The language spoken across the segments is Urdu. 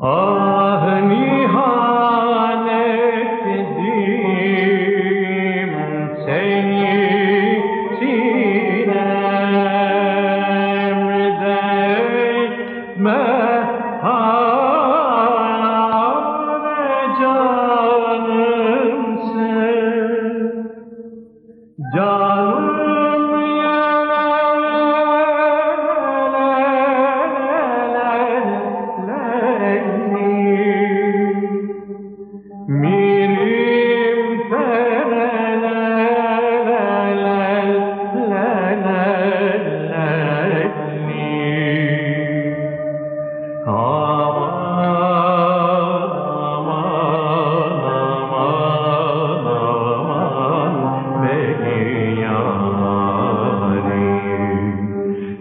نی ہ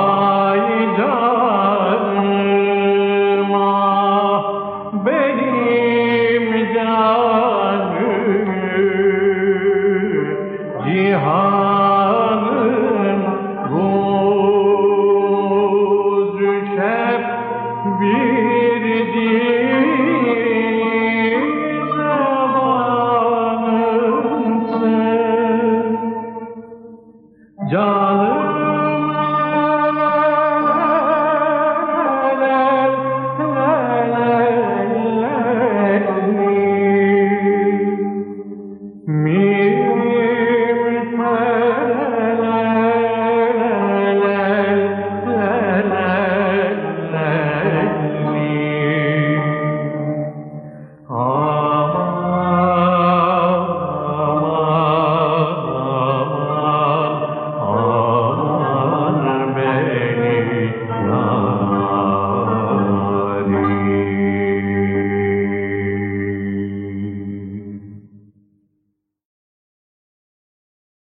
Why?